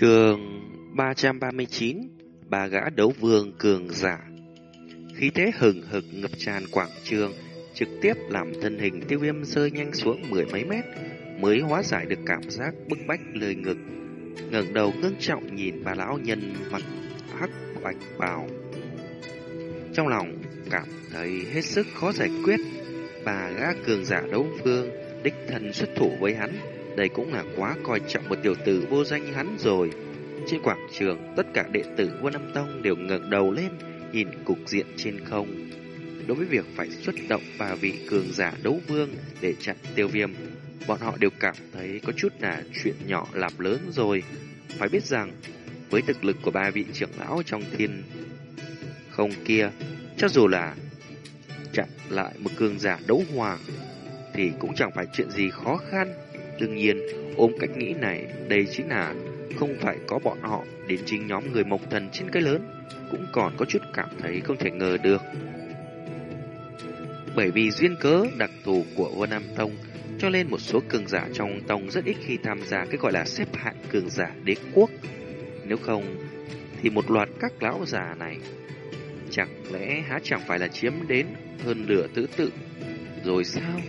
Trường 339 Ba gã đấu vương cường giả. Khí thế hừng hực ngập tràn quảng trường, Trực tiếp làm thân hình tiêu viêm rơi nhanh xuống mười mấy mét, Mới hóa giải được cảm giác bức bách lời ngực. Ngẩng đầu ngưng trọng nhìn bà lão nhân mặt hắc bạch bào. Trong lòng cảm thấy hết sức khó giải quyết, Bà gã cường giả đấu vương Đích thân xuất thủ với hắn đây cũng là quá coi trọng một tiểu tử vô danh hắn rồi. Trên quảng trường, tất cả đệ tử Vân Âm Tông đều ngẩng đầu lên, nhìn cục diện trên không. Đối với việc phải xuất động ba vị cường giả đấu vương để chặn tiêu viêm, bọn họ đều cảm thấy có chút là chuyện nhỏ làm lớn rồi. Phải biết rằng, với thực lực của ba vị trưởng lão trong thiên không kia, cho dù là chặn lại một cường giả đấu hoàng, thì cũng chẳng phải chuyện gì khó khăn. Đương nhiên, ôm cách nghĩ này, đây chính là không phải có bọn họ đến chính nhóm người mộc thần trên cái lớn, cũng còn có chút cảm thấy không thể ngờ được. Bởi vì duyên cớ đặc thù của Vân Nam Tông, cho nên một số cường giả trong tông rất ít khi tham gia cái gọi là xếp hạng cường giả đế quốc. Nếu không, thì một loạt các lão già này chẳng lẽ há chẳng phải là chiếm đến hơn nửa tứ tự rồi sao?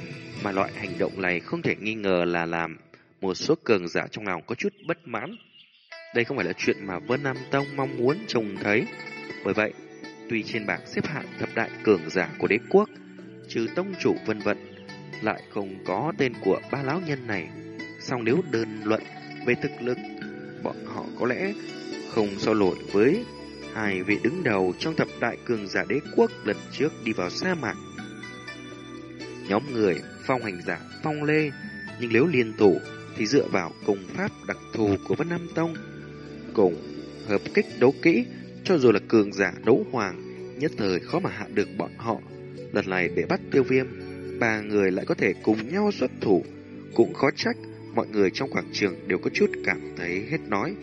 Mà loại hành động này không thể nghi ngờ là làm một số cường giả trong lòng có chút bất mãn. Đây không phải là chuyện mà Vân Nam Tông mong muốn trông thấy. Bởi vậy, tuy trên bảng xếp hạng thập đại cường giả của đế quốc, trừ tông chủ vân vận, lại không có tên của ba lão nhân này. Song nếu đơn luận về thực lực, bọn họ có lẽ không so lội với hai vị đứng đầu trong thập đại cường giả đế quốc lần trước đi vào sa mạc. Nhóm người phong hành giả phong lê, nhưng nếu liên thủ thì dựa vào công pháp đặc thù của Vân Nam Tông, cùng hợp kích đấu kỹ, cho dù là cường giả đấu hoàng, nhất thời khó mà hạ được bọn họ. Lần này để bắt tiêu viêm, ba người lại có thể cùng nhau xuất thủ, cũng khó trách mọi người trong quảng trường đều có chút cảm thấy hết nói.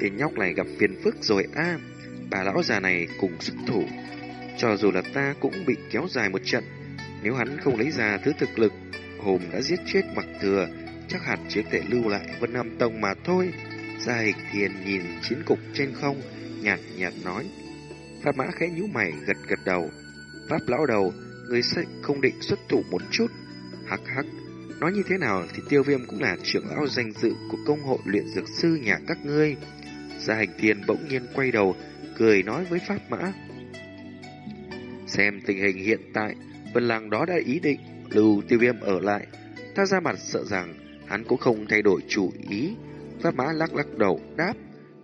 Tên nhóc này gặp phiền phức rồi a bà lão già này cùng xuất thủ. Cho dù là ta cũng bị kéo dài một trận, nếu hắn không lấy ra thứ thực lực Hùng đã giết chết mặc thừa, Chắc hẳn chiếc thể lưu lại Vân Nam Tông mà thôi. Gia hịch thiền nhìn chiến cục trên không, Nhạt nhạt nói. Pháp mã khẽ nhíu mày, gật gật đầu. Pháp lão đầu, Người sẽ không định xuất thủ một chút. Hắc hắc, Nói như thế nào thì tiêu viêm cũng là trưởng lão danh dự Của công hội luyện dược sư nhà các ngươi. Gia hành thiền bỗng nhiên quay đầu, Cười nói với Pháp mã. Xem tình hình hiện tại Vân Lang đó đã ý định lưu tiêu viêm ở lại. Ta ra mặt sợ rằng hắn cũng không thay đổi chủ ý. Pháp mã lắc lắc đầu đáp.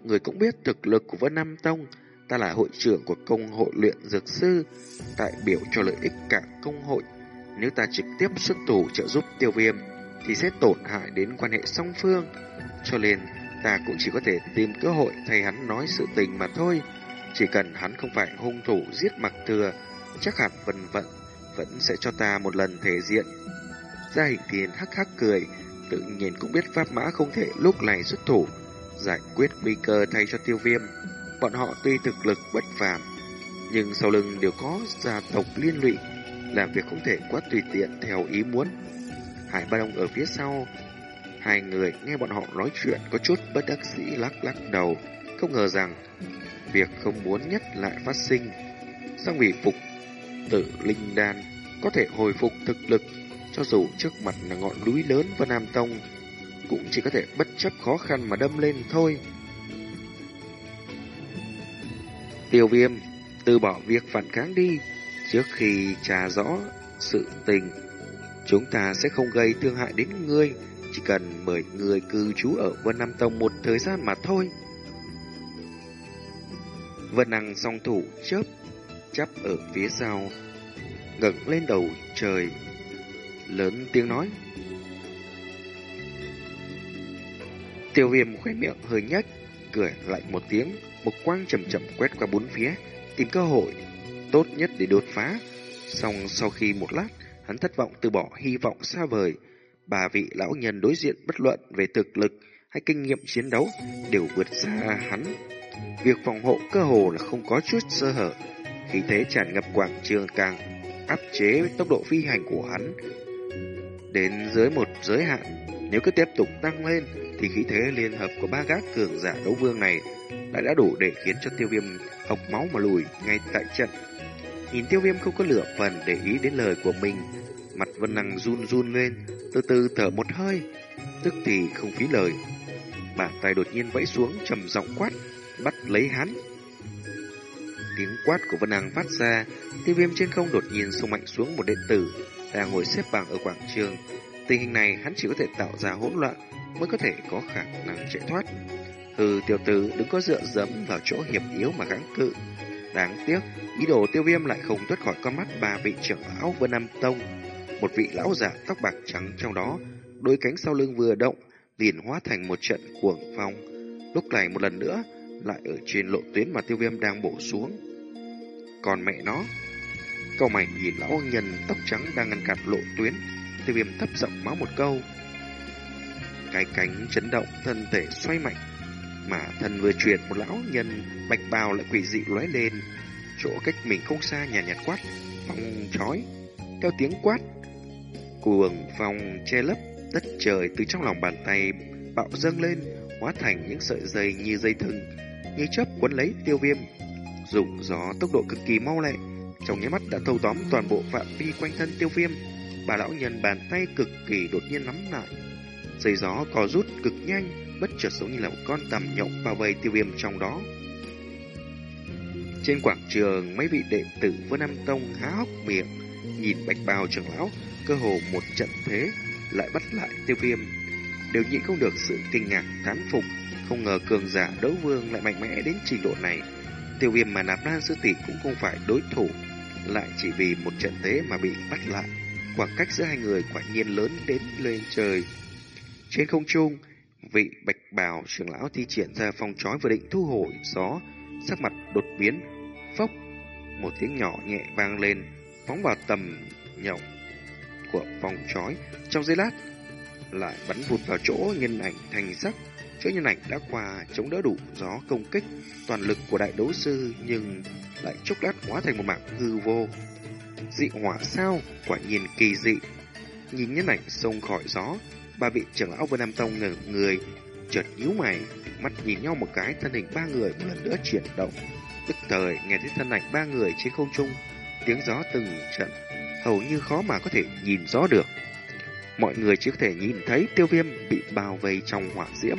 Người cũng biết thực lực của Vân Nam Tông. Ta là hội trưởng của công hội luyện dược sư. Đại biểu cho lợi ích cả công hội. Nếu ta trực tiếp xuất thủ trợ giúp tiêu viêm thì sẽ tổn hại đến quan hệ song phương. Cho nên ta cũng chỉ có thể tìm cơ hội thay hắn nói sự tình mà thôi. Chỉ cần hắn không phải hung thủ giết mặc thừa, chắc hẳn vân vận vẫn sẽ cho ta một lần thể diện. Gia hình tiền hắc hắc cười, tự nhiên cũng biết pháp mã không thể lúc này xuất thủ, giải quyết nguy cơ thay cho tiêu viêm. Bọn họ tuy thực lực bất phàm, nhưng sau lưng đều có gia tộc liên lụy, làm việc không thể quá tùy tiện theo ý muốn. Hải Ba Đông ở phía sau, hai người nghe bọn họ nói chuyện có chút bất đắc dĩ lắc lắc đầu, không ngờ rằng việc không muốn nhất lại phát sinh. Song vì phục tử linh đan có thể hồi phục thực lực, cho dù trước mặt là ngọn núi lớn Vân Nam Tông, cũng chỉ có thể bất chấp khó khăn mà đâm lên thôi. Tiêu viêm, từ bỏ việc phản kháng đi, trước khi trả rõ sự tình, chúng ta sẽ không gây thương hại đến ngươi, chỉ cần mời người cư trú ở Vân Nam Tông một thời gian mà thôi. Vân Năng song thủ chớp chắp ở phía sau, ngẩng lên đầu trời, lớn tiếng nói. Tiêu viêm khóe miệng hơi nhếch, cười lạnh một tiếng, một quang chậm chậm quét qua bốn phía, tìm cơ hội tốt nhất để đột phá. Xong sau khi một lát, hắn thất vọng từ bỏ hy vọng xa vời. Bà vị lão nhân đối diện bất luận về thực lực hay kinh nghiệm chiến đấu đều vượt xa hắn. Việc phòng hộ cơ hồ là không có chút sơ hở, khí thế tràn ngập quảng trường càng áp chế tốc độ phi hành của hắn đến dưới một giới hạn. Nếu cứ tiếp tục tăng lên, thì khí thế liên hợp của ba gác cường giả đấu vương này đã đã đủ để khiến cho tiêu viêm hộc máu mà lùi ngay tại trận. Nhìn tiêu viêm không có lửa phần để ý đến lời của mình, mặt vân năng run run lên, từ từ thở một hơi, tức thì không phí lời. Bàn tay đột nhiên vẫy xuống trầm giọng quát, bắt lấy hắn. Tiếng quát của Vân Năng phát ra, tiêu viêm trên không đột nhiên xông mạnh xuống một đệ tử đang ngồi xếp bằng ở quảng trường. Tình hình này hắn chỉ có thể tạo ra hỗn loạn mới có thể có khả năng chạy thoát. Hừ tiểu tử đừng có dựa dẫm vào chỗ hiểm yếu mà kháng cự. Đáng tiếc, ý đồ tiêu viêm lại không thoát khỏi con mắt ba vị trưởng lão Vân Nam Tông. Một vị lão giả tóc bạc trắng trong đó, đôi cánh sau lưng vừa động, liền hóa thành một trận cuồng phong. Lúc này một lần nữa, lại ở trên lộ tuyến mà tiêu viêm đang bổ xuống. Còn mẹ nó, cậu mày nhìn lão nhân tóc trắng đang ngăn cản lộ tuyến, tiêu viêm thấp giọng máu một câu. Cái cánh chấn động, thân thể xoay mạnh, mà thân vừa truyền một lão nhân bạch bào lại quỷ dị lóe lên, chỗ cách mình không xa nhà nhạt quát, phong chói. Theo tiếng quát, cuồng phong che lấp đất trời từ trong lòng bàn tay bạo dâng lên, hóa thành những sợi dây như dây thừng, như chớp quấn lấy tiêu viêm. Dùng gió tốc độ cực kỳ mau lẹ, trong nháy mắt đã thâu tóm toàn bộ phạm vi quanh thân tiêu viêm. Bà lão nhân bàn tay cực kỳ đột nhiên nắm lại. Dây gió có rút cực nhanh, bất chợt giống như là một con tầm nhộng bao vây tiêu viêm trong đó. Trên quảng trường, mấy vị đệ tử Vân Nam Tông há hốc miệng, nhìn bạch bào trưởng lão, cơ hồ một trận thế, lại bắt lại tiêu viêm. Đều nhịn không được sự kinh ngạc, thán phục, không ngờ cường giả đấu vương lại mạnh mẽ đến trình độ này. Tiêu viêm mà nạp lan sư tỷ cũng không phải đối thủ, lại chỉ vì một trận thế mà bị bắt lại. Khoảng cách giữa hai người quả nhiên lớn đến lên trời. Trên không trung, vị bạch bào trưởng lão thi triển ra phong chói vừa định thu hồi gió, sắc mặt đột biến, phốc, một tiếng nhỏ nhẹ vang lên, phóng vào tầm nhộng của phong chói. Trong giây lát, lại bắn vụt vào chỗ nhân ảnh thành sắc. Chỗ nhân ảnh đã qua chống đỡ đủ gió công kích toàn lực của đại đấu sư nhưng lại chốc lát hóa thành một mảng hư vô. Dị hỏa sao? Quả nhiên kỳ dị. Nhìn nhân ảnh xông khỏi gió, ba vị trưởng lão Vân Nam Tông ngẩng người, chợt nhíu mày, mắt nhìn nhau một cái, thân hình ba người một lần nữa chuyển động. Tức thời nghe thấy thân ảnh ba người trên không trung, tiếng gió từng trận, hầu như khó mà có thể nhìn rõ được. Mọi người chỉ có thể nhìn thấy tiêu viêm bị bao vây trong hỏa diễm,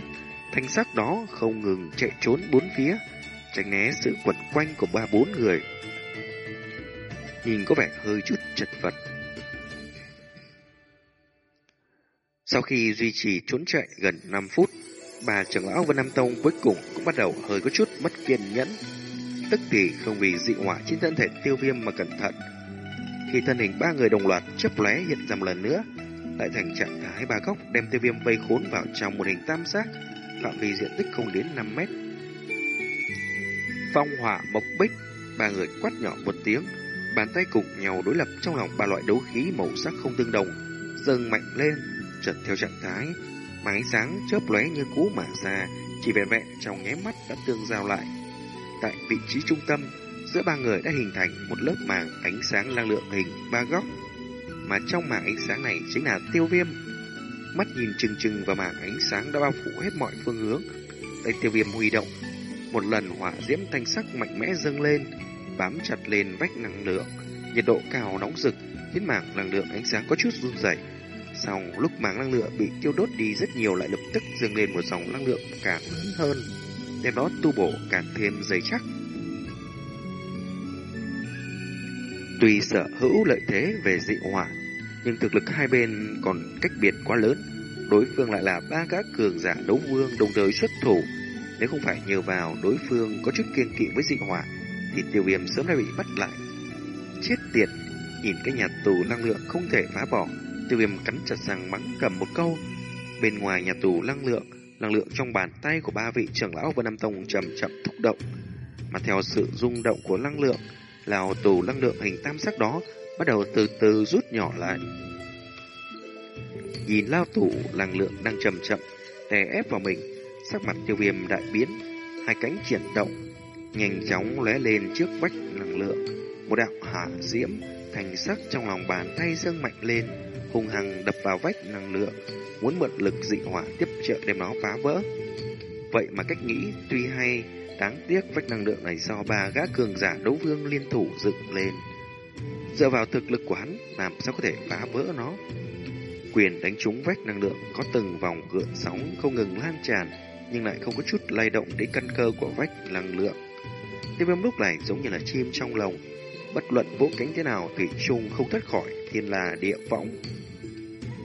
thanh sắc đó không ngừng chạy trốn bốn phía, tránh né sự quẩn quanh của ba bốn người. Nhìn có vẻ hơi chút chật vật. Sau khi duy trì trốn chạy gần 5 phút, bà trưởng lão Vân Nam Tông cuối cùng cũng bắt đầu hơi có chút mất kiên nhẫn. Tức thì không vì dị hỏa trên thân thể tiêu viêm mà cẩn thận. Khi thân hình ba người đồng loạt chớp lóe hiện ra một lần nữa, lại thành trạng thái ba góc đem tiêu viêm vây khốn vào trong một hình tam giác, phạm vi diện tích không đến 5 mét. Phong hỏa mộc bích, ba người quát nhỏ một tiếng, bàn tay cùng nhau đối lập trong lòng ba loại đấu khí màu sắc không tương đồng, dâng mạnh lên, chợt theo trạng thái, mà ánh sáng chớp lóe như cú mà ra, chỉ vẹn vẹn trong nháy mắt đã tương giao lại. Tại vị trí trung tâm, giữa ba người đã hình thành một lớp màng ánh sáng năng lượng hình ba góc, mà trong màng ánh sáng này chính là tiêu viêm. Mắt nhìn chừng chừng vào mảng ánh sáng đã bao phủ hết mọi phương hướng, tay tiêu viêm huy động, một lần hỏa diễm thanh sắc mạnh mẽ dâng lên, bám chặt lên vách năng lượng, nhiệt độ cao nóng rực khiến mảng năng lượng ánh sáng có chút run rẩy. Xong lúc mảng năng lượng bị tiêu đốt đi rất nhiều lại lập tức dâng lên một dòng năng lượng càng lớn hơn, đem đó tu bổ càng thêm dày chắc. Tuy sở hữu lợi thế về dị hỏa, nhưng thực lực hai bên còn cách biệt quá lớn. Đối phương lại là ba gã cường giả đấu vương đồng thời xuất thủ. Nếu không phải nhờ vào đối phương có chút kiên kỵ với dị hỏa, thì tiêu viêm sớm đã bị bắt lại. Chết tiệt, nhìn cái nhà tù năng lượng không thể phá bỏ, tiêu viêm cắn chặt răng mắng cầm một câu. Bên ngoài nhà tù năng lượng, năng lượng trong bàn tay của ba vị trưởng lão và Nam Tông chậm chậm thúc động. Mà theo sự rung động của năng lượng, lào tù năng lượng hình tam sắc đó bắt đầu từ từ rút nhỏ lại. Nhìn lao thủ năng lượng đang chậm chậm đè ép vào mình, sắc mặt tiêu viêm đại biến, hai cánh chuyển động, nhanh chóng lóe lên trước vách năng lượng, một đạo hỏa diễm thành sắc trong lòng bàn tay dâng mạnh lên, hung hăng đập vào vách năng lượng, muốn mượn lực dị hỏa tiếp trợ đem nó phá vỡ. Vậy mà cách nghĩ tuy hay, đáng tiếc vách năng lượng này do ba gã cường giả đấu vương liên thủ dựng lên. Dựa vào thực lực của hắn, làm sao có thể phá vỡ nó? Quyền đánh trúng vách năng lượng có từng vòng gợn sóng không ngừng lan tràn, nhưng lại không có chút lay động đến căn cơ của vách năng lượng. Tiêu viêm lúc này giống như là chim trong lồng, bất luận vỗ cánh thế nào thủy chung không thoát khỏi thiên là địa võng.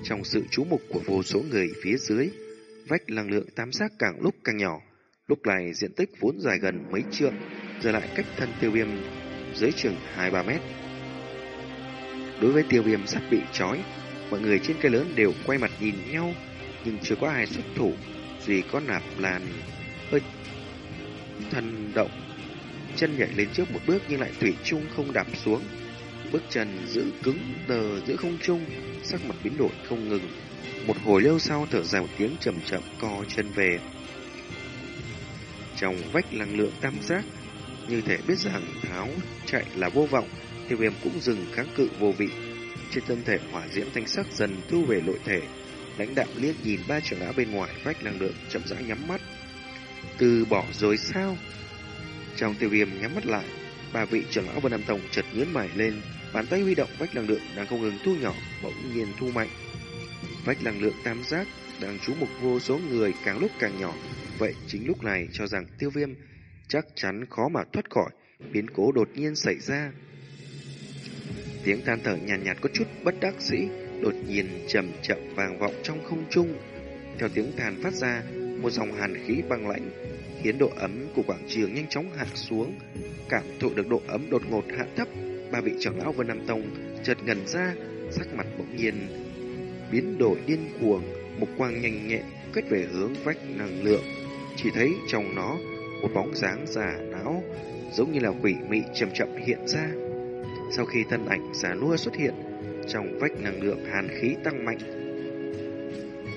Trong sự chú mục của vô số người phía dưới, vách năng lượng tam giác càng lúc càng nhỏ. Lúc này diện tích vốn dài gần mấy trượng, giờ lại cách thân tiêu viêm dưới chừng 2-3 mét. Đối với tiêu viêm sắp bị trói, mọi người trên cây lớn đều quay mặt nhìn nhau, nhưng chưa có ai xuất thủ, duy có nạp làn hơi thần động. Chân nhảy lên trước một bước nhưng lại thủy chung không đạp xuống. Bước chân giữ cứng đờ giữa không trung, sắc mặt biến đổi không ngừng. Một hồi lâu sau thở dài một tiếng chậm chậm co chân về. Trong vách năng lượng tam giác, như thể biết rằng tháo chạy là vô vọng, tiêu viêm cũng dừng kháng cự vô vị. Trên thân thể hỏa diễm thanh sắc dần thu về nội thể, lãnh đạo liếc nhìn ba trưởng lão bên ngoài vách năng lượng chậm rãi nhắm mắt. Từ bỏ rồi sao? Trong tiêu viêm nhắm mắt lại, ba vị trưởng lão Vân Nam Tông chợt nhớn mày lên, bàn tay huy động vách năng lượng đang không ngừng thu nhỏ, bỗng nhiên thu mạnh. Vách năng lượng tam giác đang trú mục vô số người càng lúc càng nhỏ, vậy chính lúc này cho rằng tiêu viêm chắc chắn khó mà thoát khỏi, biến cố đột nhiên xảy ra. Tiếng than thở nhàn nhạt, nhạt có chút bất đắc dĩ, đột nhiên chậm chậm vang vọng trong không trung. Theo tiếng than phát ra, một dòng hàn khí băng lạnh khiến độ ấm của quảng trường nhanh chóng hạ xuống. Cảm thụ được độ ấm đột ngột hạ thấp, ba vị trưởng lão Vân Nam Tông chợt ngẩn ra, sắc mặt bỗng nhiên biến đổi điên cuồng, một quang nhanh nhẹ quét về hướng vách năng lượng. Chỉ thấy trong nó một bóng dáng già não giống như là quỷ mị chậm chậm hiện ra. Sau khi thân ảnh giả nua xuất hiện, trong vách năng lượng hàn khí tăng mạnh.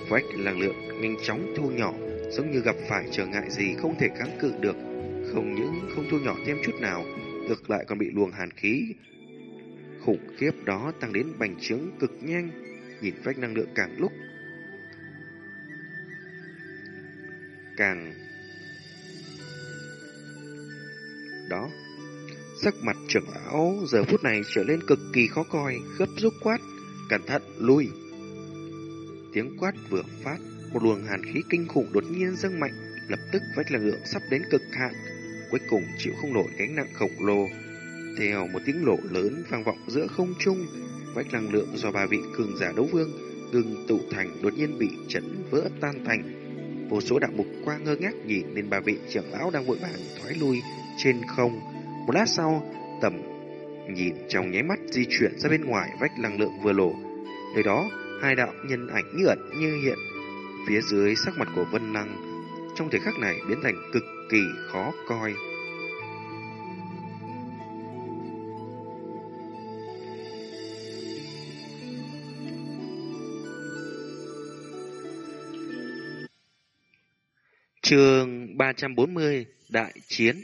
Vách năng lượng nhanh chóng thu nhỏ, giống như gặp phải trở ngại gì không thể kháng cự được. Không những không thu nhỏ thêm chút nào, ngược lại còn bị luồng hàn khí khủng khiếp đó tăng đến bành trướng cực nhanh, nhìn vách năng lượng càng lúc càng đó Sắc mặt trưởng lão giờ phút này trở lên cực kỳ khó coi, gấp rút quát, cẩn thận, lui. Tiếng quát vừa phát, một luồng hàn khí kinh khủng đột nhiên dâng mạnh, lập tức vách năng lượng sắp đến cực hạn, cuối cùng chịu không nổi gánh nặng khổng lồ. Theo một tiếng nổ lớn vang vọng giữa không trung, vách năng lượng do ba vị cường giả đấu vương ngừng tụ thành đột nhiên bị chấn vỡ tan thành. Vô số đạo mục qua ngơ ngác nhìn lên ba vị trưởng lão đang vội vàng thoái lui trên không một lát sau, tầm nhìn trong nháy mắt di chuyển ra bên ngoài vách năng lượng vừa lổ. Nơi đó, hai đạo nhân ảnh như ẩn như hiện. Phía dưới sắc mặt của Vân Năng trong thời khắc này biến thành cực kỳ khó coi. Trường 340 Đại Chiến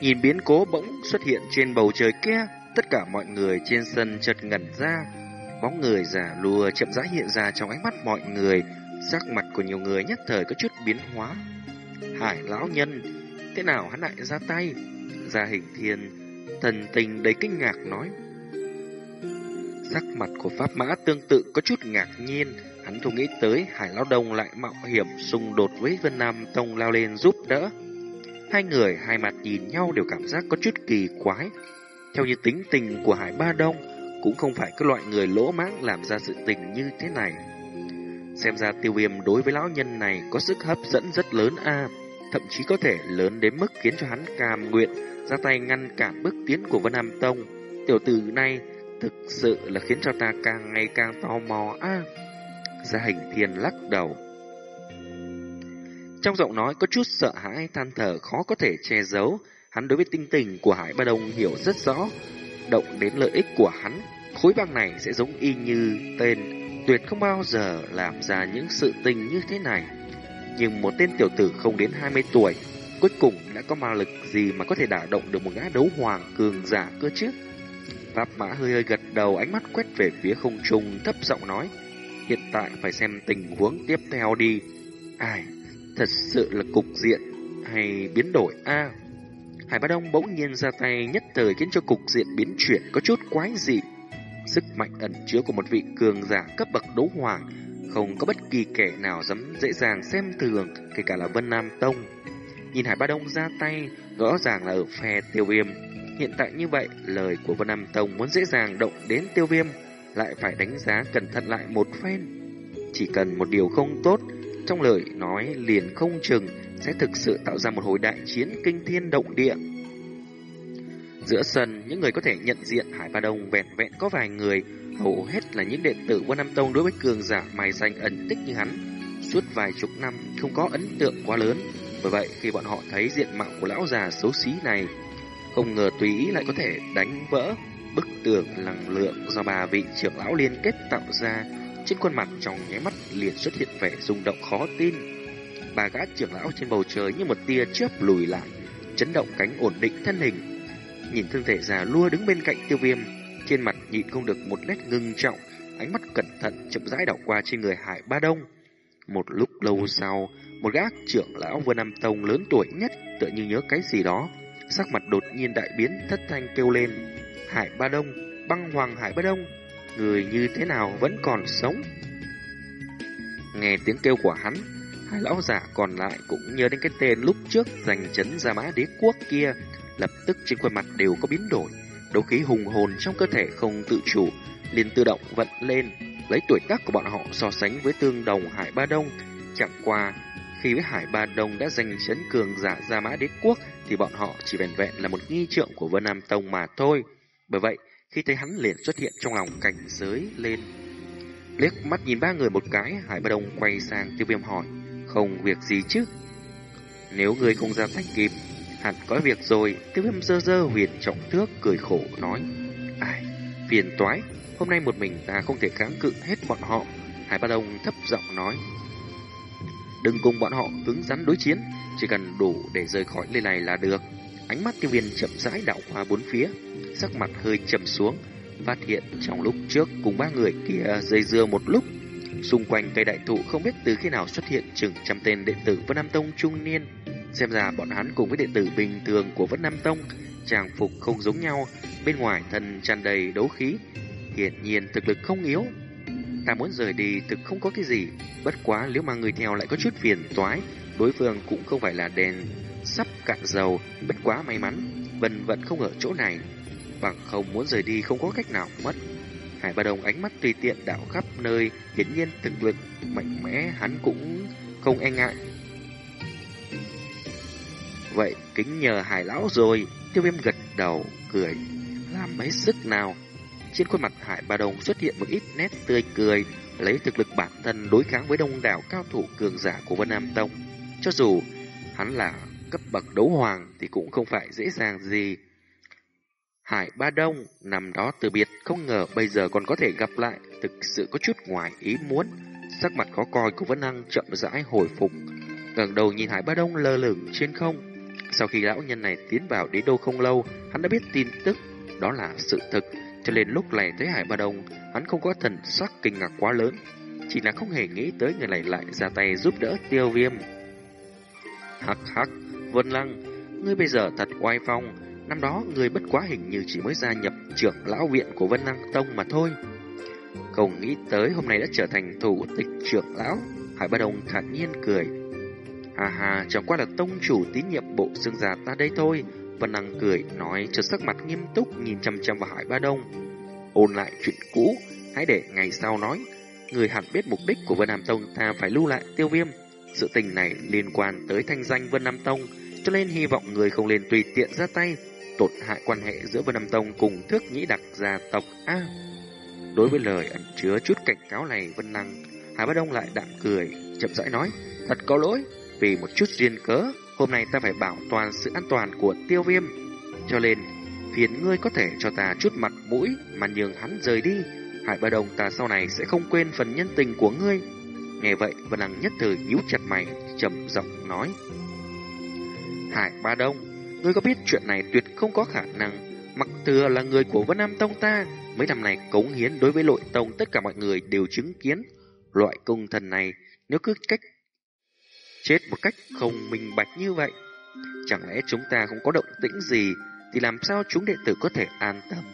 Nhìn biến cố bỗng xuất hiện trên bầu trời kia, tất cả mọi người trên sân chợt ngẩn ra. Bóng người già lùa chậm rãi hiện ra trong ánh mắt mọi người, sắc mặt của nhiều người nhất thời có chút biến hóa. Hải lão nhân, thế nào hắn lại ra tay? Gia hình thiên, thần tình đầy kinh ngạc nói. Sắc mặt của Pháp Mã tương tự có chút ngạc nhiên, hắn không nghĩ tới Hải Lão Đông lại mạo hiểm xung đột với Vân Nam Tông lao lên giúp đỡ. Hai người hai mặt nhìn nhau đều cảm giác có chút kỳ quái. Theo như tính tình của Hải Ba Đông, cũng không phải cái loại người lỗ mãng làm ra sự tình như thế này. Xem ra tiêu viêm đối với lão nhân này có sức hấp dẫn rất lớn a thậm chí có thể lớn đến mức khiến cho hắn cam nguyện ra tay ngăn cản bước tiến của Vân Nam Tông. Tiểu tử này thực sự là khiến cho ta càng ngày càng tò mò a Gia hình thiên lắc đầu. Trong giọng nói có chút sợ hãi than thở khó có thể che giấu, hắn đối với tinh tình của Hải Ba Đông hiểu rất rõ, động đến lợi ích của hắn, khối băng này sẽ giống y như tên, tuyệt không bao giờ làm ra những sự tình như thế này. Nhưng một tên tiểu tử không đến 20 tuổi, cuối cùng đã có ma lực gì mà có thể đả động được một gã đấu hoàng cường giả cơ chứ? Pháp mã hơi hơi gật đầu ánh mắt quét về phía không trung thấp giọng nói. Hiện tại phải xem tình huống tiếp theo đi. Ai, thật sự là cục diện hay biến đổi a Hải Bá Đông bỗng nhiên ra tay nhất thời khiến cho cục diện biến chuyển có chút quái dị. Sức mạnh ẩn chứa của một vị cường giả cấp bậc đấu hoàng, không có bất kỳ kẻ nào dám dễ dàng xem thường, kể cả là Vân Nam Tông. Nhìn Hải Bá Đông ra tay, rõ ràng là ở phe tiêu viêm. Hiện tại như vậy, lời của Vân Nam Tông muốn dễ dàng động đến tiêu viêm, lại phải đánh giá cẩn thận lại một phen. Chỉ cần một điều không tốt, trong lời nói liền không chừng sẽ thực sự tạo ra một hồi đại chiến kinh thiên động địa. Giữa sân, những người có thể nhận diện Hải Ba Đông vẹn vẹn có vài người, hầu hết là những đệ tử quan Nam Tông đối với cường giả mài danh ẩn tích như hắn. Suốt vài chục năm không có ấn tượng quá lớn, bởi vậy khi bọn họ thấy diện mạo của lão già xấu xí này, không ngờ tùy ý lại có thể đánh vỡ bức tường năng lượng do bà vị trưởng lão liên kết tạo ra trên khuôn mặt trong nháy mắt liền xuất hiện vẻ rung động khó tin. Bà gã trưởng lão trên bầu trời như một tia chớp lùi lại, chấn động cánh ổn định thân hình. Nhìn thân thể già lua đứng bên cạnh tiêu viêm, trên mặt nhịn không được một nét ngưng trọng, ánh mắt cẩn thận chậm rãi đảo qua trên người Hải Ba Đông. Một lúc lâu sau, một gã trưởng lão Vân Nam Tông lớn tuổi nhất tựa như nhớ cái gì đó, sắc mặt đột nhiên đại biến thất thanh kêu lên. Hải Ba Đông, băng hoàng Hải Ba Đông, người như thế nào vẫn còn sống. Nghe tiếng kêu của hắn, hai lão giả còn lại cũng nhớ đến cái tên lúc trước giành chấn ra mã đế quốc kia, lập tức trên khuôn mặt đều có biến đổi, đấu khí hùng hồn trong cơ thể không tự chủ, liền tự động vận lên, lấy tuổi tác của bọn họ so sánh với tương đồng Hải Ba Đông, chẳng qua khi với Hải Ba Đông đã giành chấn cường giả ra mã đế quốc thì bọn họ chỉ vẹn vẹn là một nghi trượng của Vân Nam Tông mà thôi. Bởi vậy, khi thấy hắn liền xuất hiện trong lòng cảnh giới lên. Liếc mắt nhìn ba người một cái, Hải Ba Đông quay sang tiêu viêm hỏi, không việc gì chứ? Nếu người không ra tay kịp, hẳn có việc rồi, tiêu viêm dơ dơ huyền trọng thước cười khổ nói, ai, phiền toái, hôm nay một mình ta không thể kháng cự hết bọn họ. Hải Ba Đông thấp giọng nói, đừng cùng bọn họ cứng rắn đối chiến, chỉ cần đủ để rời khỏi nơi này là được. Ánh mắt tiêu viêm chậm rãi đảo qua bốn phía, sắc mặt hơi trầm xuống, phát hiện trong lúc trước cùng ba người kia dây dưa một lúc. Xung quanh cây đại thụ không biết từ khi nào xuất hiện chừng trăm tên đệ tử Vân Nam Tông trung niên. Xem ra bọn hắn cùng với đệ tử bình thường của Vân Nam Tông, trang phục không giống nhau, bên ngoài thân tràn đầy đấu khí, hiển nhiên thực lực không yếu. Ta muốn rời đi thực không có cái gì, bất quá nếu mà người theo lại có chút phiền toái, đối phương cũng không phải là đèn sắp cạn dầu, bất quá may mắn, vân vẫn không ở chỗ này, bằng không muốn rời đi không có cách nào mất. Hải Ba Đồng ánh mắt tùy tiện đảo khắp nơi, hiển nhiên thực lực mạnh mẽ hắn cũng không e ngại. Vậy kính nhờ Hải Lão rồi, tiêu viêm gật đầu, cười, làm mấy sức nào. Trên khuôn mặt Hải Ba Đồng xuất hiện một ít nét tươi cười, lấy thực lực bản thân đối kháng với đông đảo cao thủ cường giả của Vân Nam Tông. Cho dù hắn là cấp bậc đấu hoàng thì cũng không phải dễ dàng gì. Hải Ba Đông nằm đó từ biệt không ngờ bây giờ còn có thể gặp lại, thực sự có chút ngoài ý muốn. Sắc mặt khó coi của Vân Năng chậm rãi hồi phục, ngẩng đầu nhìn Hải Ba Đông lơ lửng trên không. Sau khi lão nhân này tiến vào đế đô không lâu, hắn đã biết tin tức, đó là sự thực, cho nên lúc này thấy Hải Ba Đông, hắn không có thần sắc kinh ngạc quá lớn, chỉ là không hề nghĩ tới người này lại ra tay giúp đỡ tiêu viêm. Hắc hắc, Vân Lăng, ngươi bây giờ thật oai phong, năm đó ngươi bất quá hình như chỉ mới gia nhập trưởng lão viện của Vân Lăng Tông mà thôi. Không nghĩ tới hôm nay đã trở thành thủ tịch trưởng lão, Hải Ba Đồng thản nhiên cười. Hà hà, chẳng qua là tông chủ tín nhiệm bộ xương già ta đây thôi. Vân Lăng cười, nói cho sắc mặt nghiêm túc nhìn chăm chăm vào Hải Ba Đông. Ôn lại chuyện cũ, hãy để ngày sau nói. Người hẳn biết mục đích của Vân Hàm Tông ta phải lưu lại tiêu viêm. Sự tình này liên quan tới thanh danh Vân Nam Tông, cho nên hy vọng người không nên tùy tiện ra tay, tổn hại quan hệ giữa Vân Nam Tông cùng thước nhĩ đặc gia tộc A. đối với lời ẩn chứa chút cảnh cáo này Vân Năng, Hải Bá Đông lại đạm cười, chậm rãi nói, thật có lỗi, vì một chút duyên cớ, hôm nay ta phải bảo toàn sự an toàn của tiêu viêm. Cho nên, phiền ngươi có thể cho ta chút mặt mũi mà nhường hắn rời đi. Hải Ba Đông ta sau này sẽ không quên phần nhân tình của ngươi. Nghe vậy, Vân Lăng nhất thời nhíu chặt mày, trầm giọng nói. Hải Ba Đông, ngươi có biết chuyện này tuyệt không có khả năng. Mặc thừa là người của Vân Nam Tông ta, mấy năm này cống hiến đối với lội tông tất cả mọi người đều chứng kiến. Loại công thần này, nếu cứ cách chết một cách không minh bạch như vậy, chẳng lẽ chúng ta không có động tĩnh gì, thì làm sao chúng đệ tử có thể an tâm?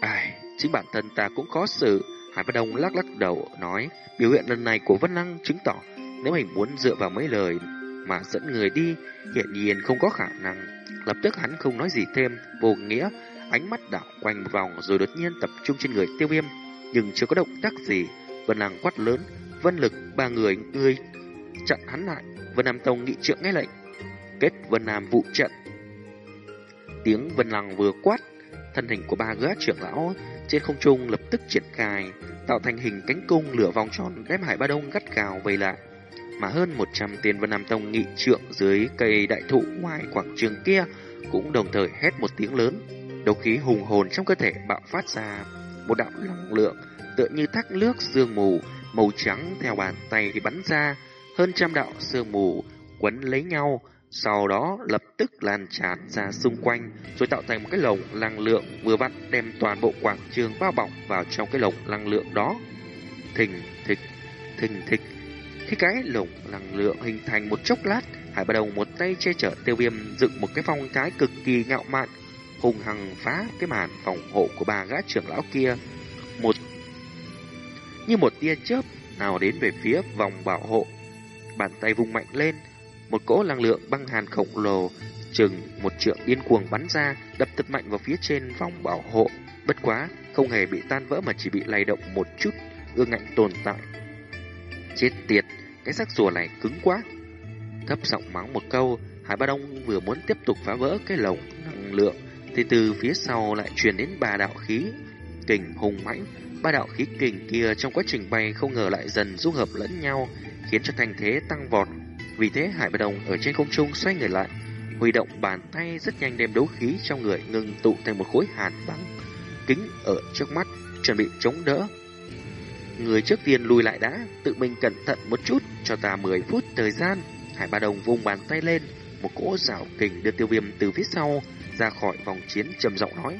Ai, chính bản thân ta cũng khó xử. Hải Bất Đông lắc lắc đầu nói, biểu hiện lần này của Vân Năng chứng tỏ nếu mình muốn dựa vào mấy lời mà dẫn người đi, hiện nhiên không có khả năng. Lập tức hắn không nói gì thêm, vô nghĩa, ánh mắt đảo quanh một vòng rồi đột nhiên tập trung trên người tiêu viêm, nhưng chưa có động tác gì. Vân Năng quát lớn, vân lực ba người ngươi chặn hắn lại. Vân Nam Tông nghị trượng nghe lệnh, kết Vân Nam vụ trận. Tiếng Vân Lăng vừa quát, thân hình của ba gã trưởng lão trên không trung lập tức triển khai, tạo thành hình cánh cung lửa vòng tròn đem Hải Ba Đông gắt gào vây lại. Mà hơn 100 tiên Vân Nam Tông nghị trượng dưới cây đại thụ ngoài quảng trường kia cũng đồng thời hét một tiếng lớn. Đấu khí hùng hồn trong cơ thể bạo phát ra một đạo năng lượng tựa như thác nước sương mù màu trắng theo bàn tay thì bắn ra hơn trăm đạo sương mù quấn lấy nhau sau đó lập tức lan tràn ra xung quanh rồi tạo thành một cái lồng năng lượng vừa vặn đem toàn bộ quảng trường bao bọc vào trong cái lồng năng lượng đó. Thình thịch, thình thịch. Khi cái lồng năng lượng hình thành một chốc lát, Hải bắt đầu một tay che chở tiêu viêm dựng một cái phong thái cực kỳ ngạo mạn, hùng hằng phá cái màn phòng hộ của bà gã trưởng lão kia. Một như một tia chớp nào đến về phía vòng bảo hộ. Bàn tay vung mạnh lên, một cỗ năng lượng băng hàn khổng lồ chừng một trượng điên cuồng bắn ra, đập thật mạnh vào phía trên vòng bảo hộ. Bất quá, không hề bị tan vỡ mà chỉ bị lay động một chút, ương ngạnh tồn tại. Chết tiệt, cái xác rùa này cứng quá. Thấp giọng mắng một câu, Hải Ba Đông vừa muốn tiếp tục phá vỡ cái lồng năng lượng, thì từ phía sau lại truyền đến ba đạo khí kình hùng mãnh. Ba đạo khí kình kia trong quá trình bay không ngờ lại dần dung hợp lẫn nhau, khiến cho thành thế tăng vọt vì thế Hải Bất Đồng ở trên không trung xoay người lại, huy động bàn tay rất nhanh đem đấu khí trong người ngừng tụ thành một khối hàn băng kính ở trước mắt, chuẩn bị chống đỡ. Người trước tiên lùi lại đã, tự mình cẩn thận một chút, cho ta 10 phút thời gian. Hải Ba Đồng vung bàn tay lên, một cỗ rào kình đưa tiêu viêm từ phía sau ra khỏi vòng chiến trầm giọng nói.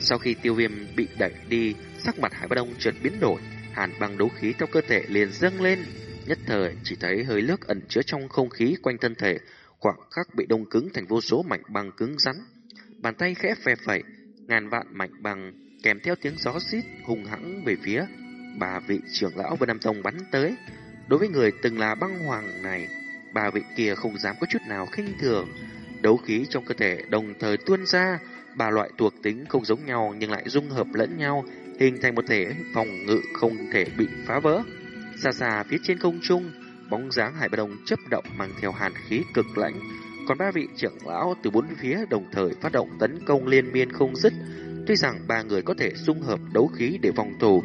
Sau khi tiêu viêm bị đẩy đi, sắc mặt Hải Ba Đông chợt biến đổi, hàn băng đấu khí trong cơ thể liền dâng lên, Nhất thời chỉ thấy hơi nước ẩn chứa trong không khí quanh thân thể, khoảng khắc bị đông cứng thành vô số mảnh băng cứng rắn. Bàn tay khẽ phe phẩy, ngàn vạn mảnh băng kèm theo tiếng gió xít hùng hãng về phía bà vị trưởng lão Vân Nam Tông bắn tới. Đối với người từng là băng hoàng này, bà vị kia không dám có chút nào khinh thường. Đấu khí trong cơ thể đồng thời tuôn ra, ba loại thuộc tính không giống nhau nhưng lại dung hợp lẫn nhau, hình thành một thể phòng ngự không thể bị phá vỡ. Xa xa phía trên không trung, bóng dáng Hải Ba Đông chấp động mang theo hàn khí cực lạnh. Còn ba vị trưởng lão từ bốn phía đồng thời phát động tấn công liên miên không dứt. Tuy rằng ba người có thể xung hợp đấu khí để phòng thủ,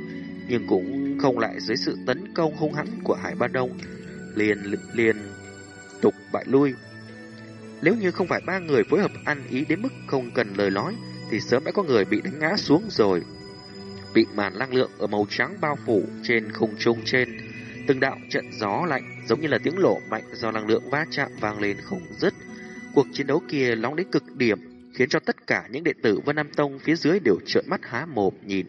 nhưng cũng không lại dưới sự tấn công hung hãn của Hải Ba Đông, liền liền tục bại lui. Nếu như không phải ba người phối hợp ăn ý đến mức không cần lời nói, thì sớm đã có người bị đánh ngã xuống rồi bị màn năng lượng ở màu trắng bao phủ trên không trung trên. Từng đạo trận gió lạnh giống như là tiếng lộ mạnh do năng lượng va chạm vang lên không dứt. Cuộc chiến đấu kia nóng đến cực điểm, khiến cho tất cả những đệ tử Vân Nam Tông phía dưới đều trợn mắt há mồm nhìn.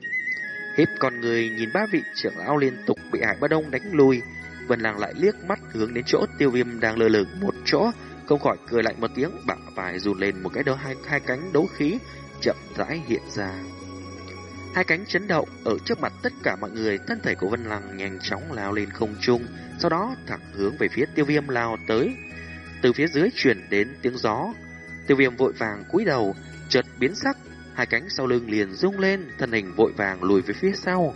Hiếp con người nhìn ba vị trưởng lão liên tục bị Hải Ba Đông đánh lui, Vân lang lại liếc mắt hướng đến chỗ Tiêu Viêm đang lơ lửng một chỗ, không khỏi cười lạnh một tiếng, bả vai run lên một cái đôi hai hai cánh đấu khí chậm rãi hiện ra. Hai cánh chấn động ở trước mặt tất cả mọi người, thân thể của Vân Lăng nhanh chóng lao lên không trung, sau đó thẳng hướng về phía tiêu viêm lao tới. Từ phía dưới truyền đến tiếng gió, tiêu viêm vội vàng cúi đầu, chợt biến sắc, hai cánh sau lưng liền rung lên, thân hình vội vàng lùi về phía sau.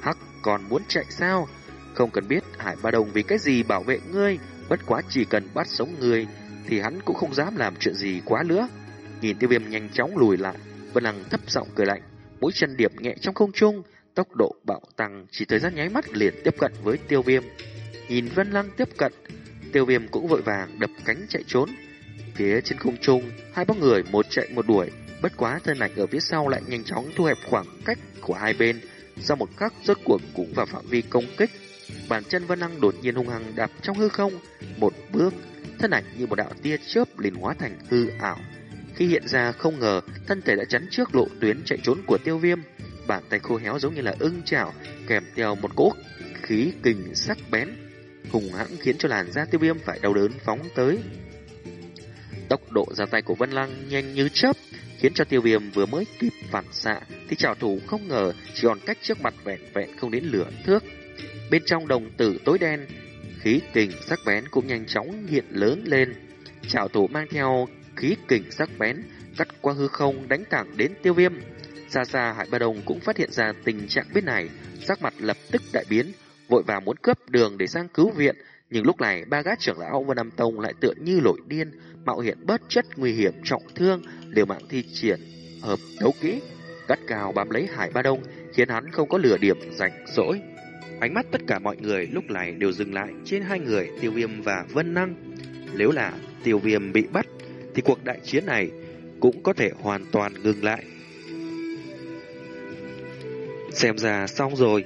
Hắc còn muốn chạy sao? Không cần biết Hải Ba Đồng vì cái gì bảo vệ ngươi, bất quá chỉ cần bắt sống ngươi thì hắn cũng không dám làm chuyện gì quá nữa. Nhìn tiêu viêm nhanh chóng lùi lại, Vân Lăng thấp giọng cười lạnh mũi chân điệp nhẹ trong không trung, tốc độ bạo tăng chỉ thời gian nháy mắt liền tiếp cận với tiêu viêm. Nhìn Vân Lăng tiếp cận, tiêu viêm cũng vội vàng đập cánh chạy trốn. Phía trên không trung, hai bóng người một chạy một đuổi, bất quá thân ảnh ở phía sau lại nhanh chóng thu hẹp khoảng cách của hai bên, sau một khắc rốt cuộc cũng vào phạm vi công kích. Bàn chân Vân Lăng đột nhiên hung hăng đạp trong hư không, một bước thân ảnh như một đạo tia chớp liền hóa thành hư ảo. Khi hiện ra không ngờ, thân thể đã chắn trước lộ tuyến chạy trốn của tiêu viêm. Bàn tay khô héo giống như là ưng chảo, kèm theo một cỗ khí kình sắc bén. Hùng hãng khiến cho làn da tiêu viêm phải đau đớn phóng tới. Tốc độ ra tay của Vân Lăng nhanh như chớp, khiến cho tiêu viêm vừa mới kịp phản xạ thì trào thủ không ngờ chỉ còn cách trước mặt vẹn vẹn không đến lửa thước. Bên trong đồng tử tối đen, khí kình sắc bén cũng nhanh chóng hiện lớn lên. Trảo thủ mang theo khí kình sắc bén cắt qua hư không đánh thẳng đến tiêu viêm. Xa xa Hải Ba Đông cũng phát hiện ra tình trạng bên này, sắc mặt lập tức đại biến, vội vàng muốn cướp đường để sang cứu viện. Nhưng lúc này ba gã trưởng lão Vân Nam Tông lại tựa như lội điên, mạo hiện bớt chất nguy hiểm trọng thương, liều mạng thi triển hợp đấu kỹ, gắt cao bám lấy Hải Ba Đông, khiến hắn không có lửa điểm rảnh rỗi. Ánh mắt tất cả mọi người lúc này đều dừng lại trên hai người Tiêu Viêm và Vân Năng. Nếu là Tiêu Viêm bị bắt, thì cuộc đại chiến này cũng có thể hoàn toàn ngừng lại. Xem ra xong rồi,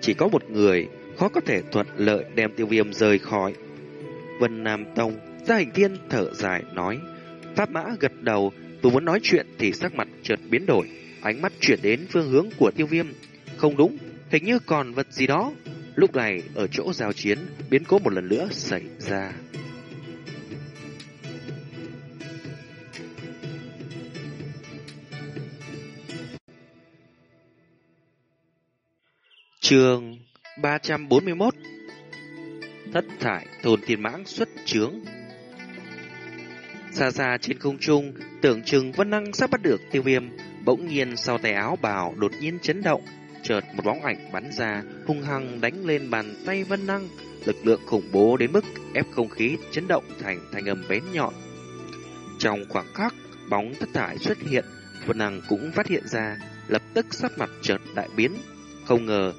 chỉ có một người khó có thể thuận lợi đem Tiêu Viêm rời khỏi. Vân Nam Tông, gia hình thiên thở dài nói, Pháp Mã gật đầu, vừa muốn nói chuyện thì sắc mặt chợt biến đổi, ánh mắt chuyển đến phương hướng của Tiêu Viêm. Không đúng, Hình như còn vật gì đó. Lúc này, ở chỗ giao chiến, biến cố một lần nữa xảy ra. Trường 341 Thất thải thôn thiên mãng xuất trướng. Xa xa trên không trung Tưởng chừng Vân Năng sắp bắt được tiêu viêm Bỗng nhiên sau tay áo bào đột nhiên chấn động Chợt một bóng ảnh bắn ra, hung hăng đánh lên bàn tay Vân Năng, lực lượng khủng bố đến mức ép không khí chấn động thành thanh âm bén nhọn. Trong khoảng khắc, bóng thất thải xuất hiện, Vân Năng cũng phát hiện ra, lập tức sắc mặt chợt đại biến, không ngờ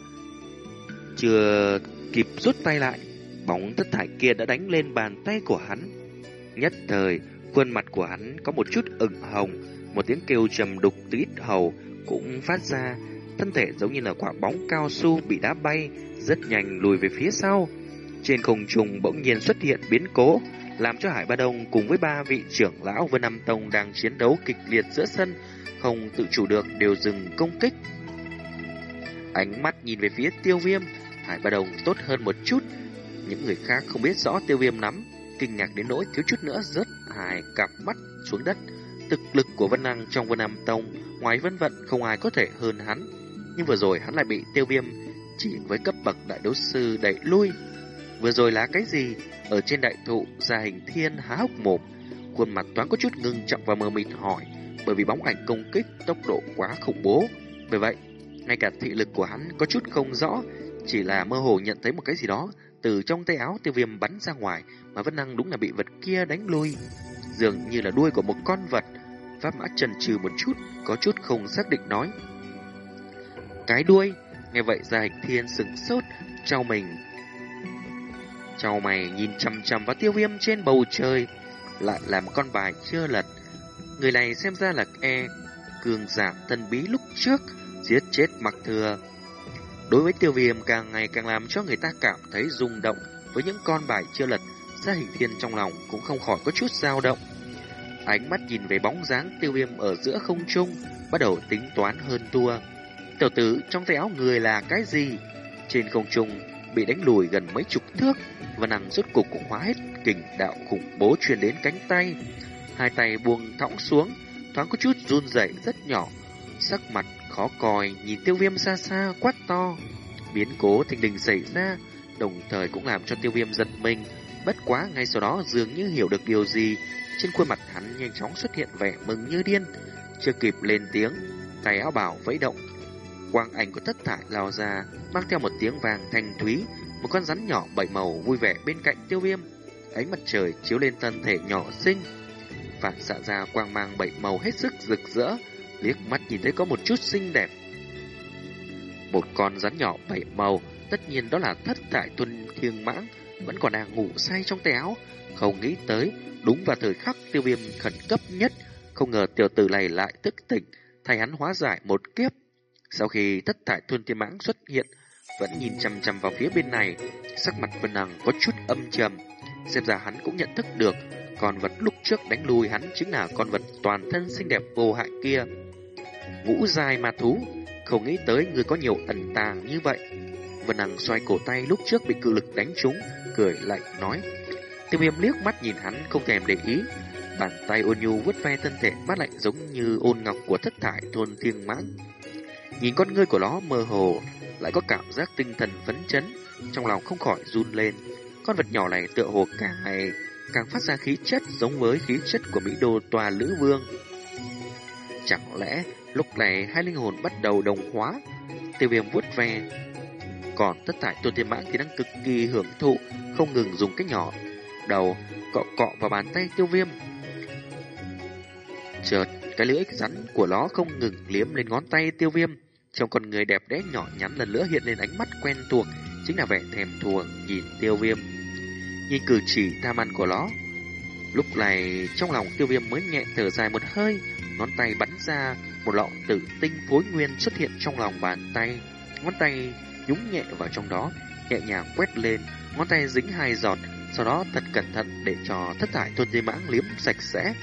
chưa kịp rút tay lại, bóng thất thải kia đã đánh lên bàn tay của hắn. Nhất thời, khuôn mặt của hắn có một chút ửng hồng, một tiếng kêu trầm đục từ ít hầu cũng phát ra, thân thể giống như là quả bóng cao su bị đá bay, rất nhanh lùi về phía sau. Trên không trung bỗng nhiên xuất hiện biến cố, làm cho Hải Ba Đông cùng với ba vị trưởng lão Vân Nam Tông đang chiến đấu kịch liệt giữa sân, không tự chủ được đều dừng công kích. Ánh mắt nhìn về phía tiêu viêm, Hải Ba đồng tốt hơn một chút. Những người khác không biết rõ tiêu viêm nắm, kinh ngạc đến nỗi thiếu chút nữa rớt hai cặp mắt xuống đất. Thực lực của Vân Năng trong Vân Nam Tông, ngoài vân vận không ai có thể hơn hắn. Nhưng vừa rồi hắn lại bị tiêu viêm chỉ với cấp bậc đại đấu sư đẩy lui. Vừa rồi là cái gì? Ở trên đại thụ, gia hình thiên há hốc mồm. Khuôn mặt toán có chút ngưng trọng và mờ mịt hỏi. Bởi vì bóng ảnh công kích tốc độ quá khủng bố. Bởi vậy, ngay cả thị lực của hắn có chút không rõ. Chỉ là mơ hồ nhận thấy một cái gì đó từ trong tay áo tiêu viêm bắn ra ngoài mà vẫn năng đúng là bị vật kia đánh lui. Dường như là đuôi của một con vật. Pháp mã trần trừ một chút, có chút không xác định nói cái đuôi. Nghe vậy gia hịch thiên sừng sốt, trao mình. Trao mày nhìn chằm chằm vào tiêu viêm trên bầu trời, lại là một con bài chưa lật. Người này xem ra là e cường giả thần bí lúc trước, giết chết mặc thừa. Đối với tiêu viêm càng ngày càng làm cho người ta cảm thấy rung động với những con bài chưa lật, gia hình thiên trong lòng cũng không khỏi có chút dao động. Ánh mắt nhìn về bóng dáng tiêu viêm ở giữa không trung, bắt đầu tính toán hơn tua. Tiểu tử trong tay áo người là cái gì? Trên không trung bị đánh lùi gần mấy chục thước và nàng rốt cục cũng hóa hết kình đạo khủng bố truyền đến cánh tay. Hai tay buông thõng xuống, thoáng có chút run rẩy rất nhỏ. Sắc mặt khó coi, nhìn tiêu viêm xa xa quát to. Biến cố thình lình xảy ra, đồng thời cũng làm cho tiêu viêm giật mình. Bất quá ngay sau đó dường như hiểu được điều gì, trên khuôn mặt hắn nhanh chóng xuất hiện vẻ mừng như điên. Chưa kịp lên tiếng, tay áo bảo vẫy động, Quang ảnh của thất thải lao ra, mang theo một tiếng vàng thanh thúy, một con rắn nhỏ bảy màu vui vẻ bên cạnh tiêu viêm. Ánh mặt trời chiếu lên thân thể nhỏ xinh, phản xạ ra quang mang bảy màu hết sức rực rỡ, liếc mắt nhìn thấy có một chút xinh đẹp. Một con rắn nhỏ bảy màu, tất nhiên đó là thất thải tuân thiêng mãng, vẫn còn đang ngủ say trong tay áo. Không nghĩ tới, đúng vào thời khắc tiêu viêm khẩn cấp nhất, không ngờ tiểu tử này lại thức tỉnh, thay hắn hóa giải một kiếp. Sau khi thất thải thuần thiên mãng xuất hiện, vẫn nhìn chằm chằm vào phía bên này, sắc mặt Vân Hằng có chút âm trầm. Xem ra hắn cũng nhận thức được con vật lúc trước đánh lùi hắn chính là con vật toàn thân xinh đẹp vô hại kia. Ngũ dài ma thú, không nghĩ tới người có nhiều ẩn tàng như vậy. Vân Hằng xoay cổ tay lúc trước bị cự lực đánh trúng, cười lạnh nói. Tiêu viêm liếc mắt nhìn hắn không thèm để ý. Bàn tay ôn nhu vuốt ve thân thể mát lạnh giống như ôn ngọc của thất thải thôn thiên mãn. Nhìn con ngươi của nó mơ hồ, lại có cảm giác tinh thần phấn chấn, trong lòng không khỏi run lên. Con vật nhỏ này tựa hồ càng ngày càng phát ra khí chất giống với khí chất của Mỹ Đô Tòa Lữ Vương. Chẳng lẽ lúc này hai linh hồn bắt đầu đồng hóa, tiêu viêm vuốt ve. Còn tất tại tôn thiên Mãn thì đang cực kỳ hưởng thụ, không ngừng dùng cái nhỏ đầu cọ cọ vào bàn tay tiêu viêm. Chợt, cái lưỡi rắn của nó không ngừng liếm lên ngón tay tiêu viêm. Trong con người đẹp đẽ nhỏ nhắn lần nữa hiện lên ánh mắt quen thuộc, chính là vẻ thèm thuồng nhìn tiêu viêm. Nhìn cử chỉ tham ăn của nó, lúc này trong lòng tiêu viêm mới nhẹ thở dài một hơi, ngón tay bắn ra một lọ tử tinh phối nguyên xuất hiện trong lòng bàn tay. Ngón tay nhúng nhẹ vào trong đó, nhẹ nhàng quét lên, ngón tay dính hai giọt, sau đó thật cẩn thận để cho thất thải tuân dây mãng liếm sạch sẽ.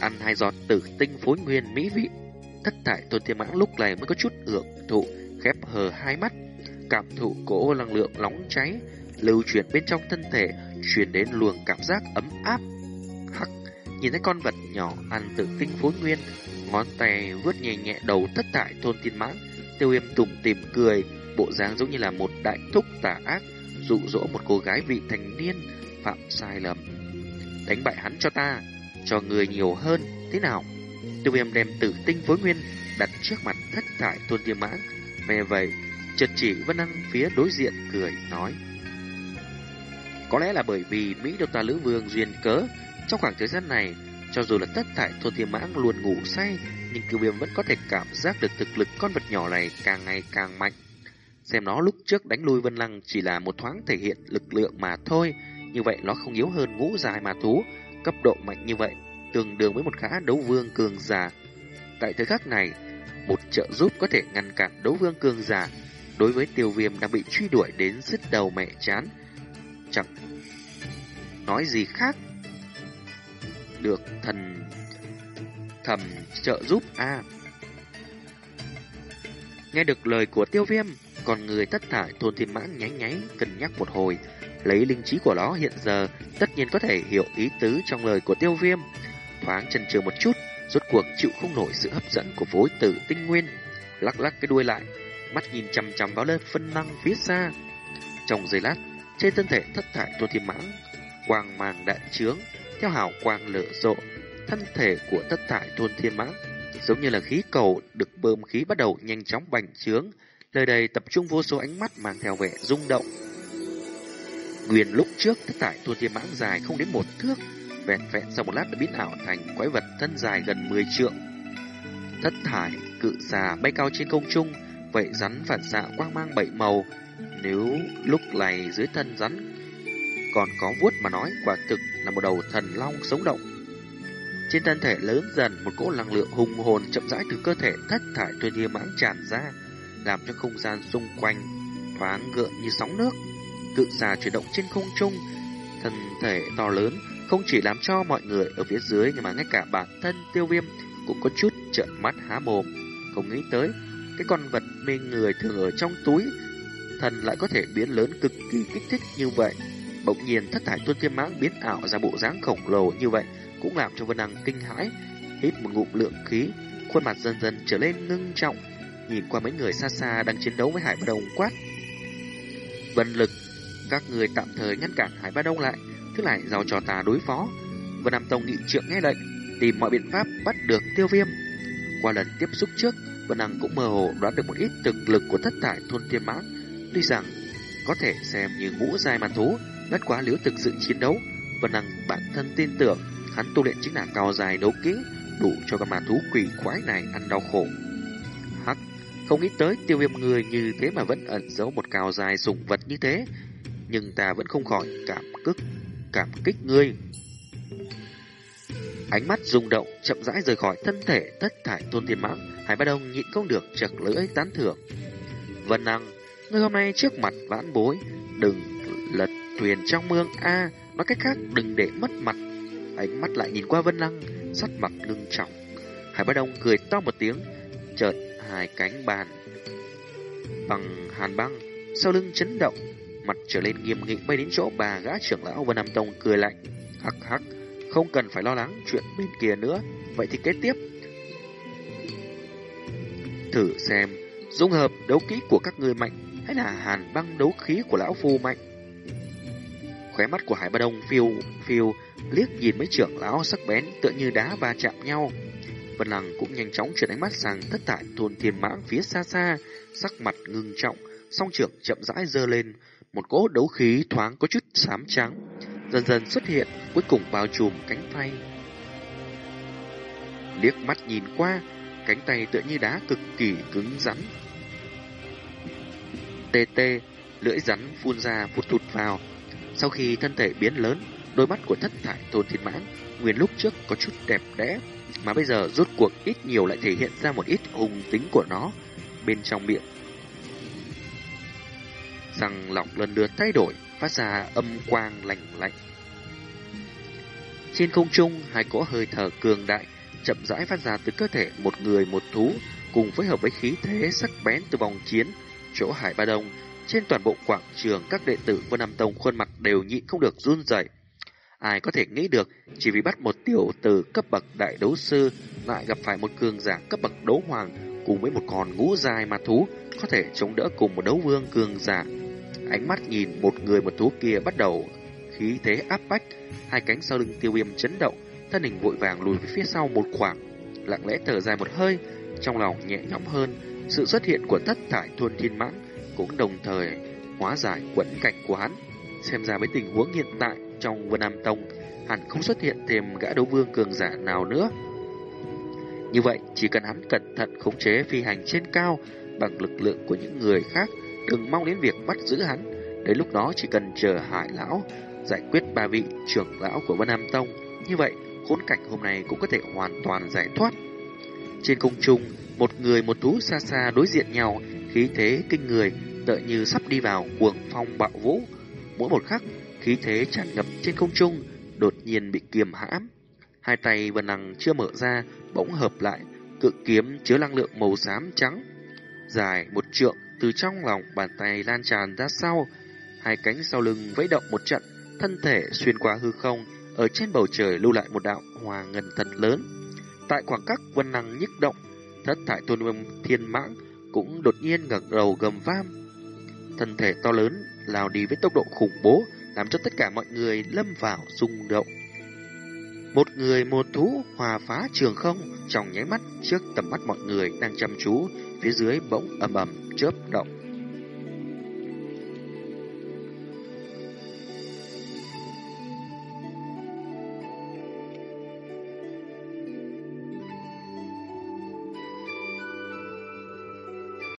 Ăn hai giọt tử tinh phối nguyên mỹ vị, thất thải tuân dây mãng lúc này mới có chút hưởng thụ, khép hờ hai mắt, cảm thụ cỗ năng lượng nóng cháy, lưu chuyển bên trong thân thể, truyền đến luồng cảm giác ấm áp. Hắc, nhìn thấy con vật nhỏ ăn tử tinh phối nguyên, ngón tay vuốt nhẹ nhẹ đầu thất tại thôn tiên mãng, tiêu viêm tùng tìm cười, bộ dáng giống như là một đại thúc tà ác, dụ dỗ một cô gái vị thành niên phạm sai lầm. Đánh bại hắn cho ta, cho người nhiều hơn, thế nào? Tiêu viêm đem tử tinh phối nguyên đặt trước mặt thất thải thôn tiên mãng, mẹ vậy, chợt chỉ vân ăn phía đối diện cười nói. Có lẽ là bởi vì Mỹ đô ta lữ vương duyên cớ, trong khoảng thời gian này, cho dù là tất thải thôn thiên mãng luôn ngủ say, nhưng cửu viêm vẫn có thể cảm giác được thực lực con vật nhỏ này càng ngày càng mạnh. Xem nó lúc trước đánh lui Vân Lăng chỉ là một thoáng thể hiện lực lượng mà thôi, như vậy nó không yếu hơn ngũ dài mà thú, cấp độ mạnh như vậy, tương đương với một khá đấu vương cường giả. Tại thời khắc này, một trợ giúp có thể ngăn cản đấu vương cường giả đối với tiêu viêm đang bị truy đuổi đến dứt đầu mẹ chán. Chẳng nói gì khác được thần thầm trợ giúp a. Nghe được lời của tiêu viêm, còn người tất thải thôn thiên mãn nháy nháy cân nhắc một hồi, lấy linh trí của nó hiện giờ tất nhiên có thể hiểu ý tứ trong lời của tiêu viêm. Thoáng chần chừ một chút, rốt cuộc chịu không nổi sự hấp dẫn của vối tử tinh nguyên, lắc lắc cái đuôi lại, mắt nhìn chằm chằm vào lên phân năng phía xa. Trong giây lát, trên thân thể thất thải thôn thiên mãng, quang màng đại trướng, theo hào quang lửa rộ, thân thể của thất thải thôn thiên mãng giống như là khí cầu được bơm khí bắt đầu nhanh chóng bành trướng, nơi đây tập trung vô số ánh mắt mang theo vẻ rung động. Nguyên lúc trước thất thải thôn thiên mãng dài không đến một thước, vẹn vẹn sau một lát đã biến ảo thành quái vật thân dài gần 10 trượng. Thất thải cự xà bay cao trên không trung, vậy rắn phản xạ quang mang bảy màu. Nếu lúc này dưới thân rắn còn có vuốt mà nói quả thực là một đầu thần long sống động. Trên thân thể lớn dần một cỗ năng lượng hùng hồn chậm rãi từ cơ thể thất thải tuyên hiên mãng tràn ra, làm cho không gian xung quanh thoáng gợn như sóng nước. Cự xà chuyển động trên không trung, thân thể to lớn không chỉ làm cho mọi người ở phía dưới nhưng mà ngay cả bản thân tiêu viêm cũng có chút trợn mắt há mồm. Không nghĩ tới, cái con vật mê người thường ở trong túi, thần lại có thể biến lớn cực kỳ kích thích như vậy. Bỗng nhiên thất thải tuân thiên mãng biến ảo ra bộ dáng khổng lồ như vậy cũng làm cho Vân Đăng kinh hãi, hít một ngụm lượng khí, khuôn mặt dần dần trở lên ngưng trọng, nhìn qua mấy người xa xa đang chiến đấu với Hải Ba Đông quát. Vân lực, các người tạm thời ngăn cản Hải Ba Đông lại, thứ lại giao cho ta đối phó. Vân Nam Tông nghị trượng nghe lệnh, tìm mọi biện pháp bắt được tiêu viêm. Qua lần tiếp xúc trước, Vân Đăng cũng mơ hồ đoán được một ít thực lực của thất thải thôn thiên mãng, tuy rằng có thể xem như ngũ dài man thú, bất quá nếu thực sự chiến đấu, Vân năng bản thân tin tưởng hắn tu luyện chính là cao dài đấu kỹ, đủ cho các man thú quỷ quái này ăn đau khổ. Hắc, không nghĩ tới tiêu viêm người như thế mà vẫn ẩn giấu một cao dài dụng vật như thế, nhưng ta vẫn không khỏi cảm cức, cảm kích ngươi. Ánh mắt rung động, chậm rãi rời khỏi thân thể tất thải tôn thiên mãng, Hải Ba Đông nhịn không được chật lưỡi tán thưởng. Vân Năng, ngày hôm nay trước mặt vãn bối, đừng lật thuyền trong mương A, nói cách khác đừng để mất mặt. Ánh mắt lại nhìn qua Vân Lăng, sắt mặt ngưng trọng. Hải Bá Đông cười to một tiếng, chợt hai cánh bàn bằng hàn băng, sau lưng chấn động, mặt trở lên nghiêm nghị bay đến chỗ bà gã trưởng lão Vân Nam Tông cười lạnh. Hắc hắc, không cần phải lo lắng chuyện bên kia nữa, vậy thì kế tiếp. Thử xem, dung hợp đấu kỹ của các ngươi mạnh hay là hàn băng đấu khí của lão phu mạnh. Khóe mắt của Hải Ba Đông phiêu phiêu liếc nhìn mấy trưởng lão sắc bén tựa như đá va chạm nhau. Vân Lăng cũng nhanh chóng chuyển ánh mắt sang thất tại thôn thiên mãng phía xa xa, sắc mặt ngưng trọng, song trưởng chậm rãi dơ lên, một cỗ đấu khí thoáng có chút xám trắng, dần dần xuất hiện, cuối cùng bao trùm cánh tay. Liếc mắt nhìn qua, cánh tay tựa như đá cực kỳ cứng rắn. Tê tê, lưỡi rắn phun ra phụt thụt vào. Sau khi thân thể biến lớn, đôi mắt của thất thải tôn thiên mãn, nguyên lúc trước có chút đẹp đẽ, mà bây giờ rốt cuộc ít nhiều lại thể hiện ra một ít hùng tính của nó bên trong miệng. Răng lọc lần lượt thay đổi, phát ra âm quang lạnh lạnh. Trên không trung, hai cỗ hơi thở cường đại chậm rãi phát ra từ cơ thể một người một thú, cùng phối hợp với khí thế sắc bén từ vòng chiến, chỗ Hải Ba Đông, trên toàn bộ quảng trường các đệ tử Vân Nam Tông khuôn mặt đều nhịn không được run rẩy. Ai có thể nghĩ được, chỉ vì bắt một tiểu tử cấp bậc đại đấu sư lại gặp phải một cường giả cấp bậc đấu hoàng cùng với một con ngũ dài mà thú có thể chống đỡ cùng một đấu vương cường giả. Ánh mắt nhìn một người một thú kia bắt đầu khí thế áp bách, hai cánh sau lưng tiêu viêm chấn động, thân hình vội vàng lùi về phía sau một khoảng, lặng lẽ thở dài một hơi, trong lòng nhẹ nhõm hơn, sự xuất hiện của thất thải thôn thiên mãng cũng đồng thời hóa giải quẫn cảnh của hắn. Xem ra với tình huống hiện tại trong Vân Nam Tông, hẳn không xuất hiện thêm gã đấu vương cường giả nào nữa. Như vậy, chỉ cần hắn cẩn thận khống chế phi hành trên cao bằng lực lượng của những người khác, đừng mong đến việc bắt giữ hắn. Đến lúc đó chỉ cần chờ Hải Lão giải quyết ba vị trưởng lão của Vân Nam Tông. Như vậy, khốn cảnh hôm nay cũng có thể hoàn toàn giải thoát. Trên công trung, một người một thú xa xa đối diện nhau, khí thế kinh người, tựa như sắp đi vào cuồng phong bạo vũ. Mỗi một khắc, khí thế tràn ngập trên không trung, đột nhiên bị kiềm hãm. Hai tay Vân Năng chưa mở ra, bỗng hợp lại, cự kiếm chứa năng lượng màu xám trắng, dài một trượng từ trong lòng bàn tay lan tràn ra sau, hai cánh sau lưng vẫy động một trận, thân thể xuyên qua hư không, ở trên bầu trời lưu lại một đạo hòa ngân thật lớn. Tại khoảng cách Vân Năng nhích động, thất thải tôn vương thiên mãng cũng đột nhiên ngẩng đầu gầm vam. Thân thể to lớn lao đi với tốc độ khủng bố, làm cho tất cả mọi người lâm vào rung động. Một người một thú hòa phá trường không trong nháy mắt trước tầm mắt mọi người đang chăm chú, phía dưới bỗng ầm ầm chớp động.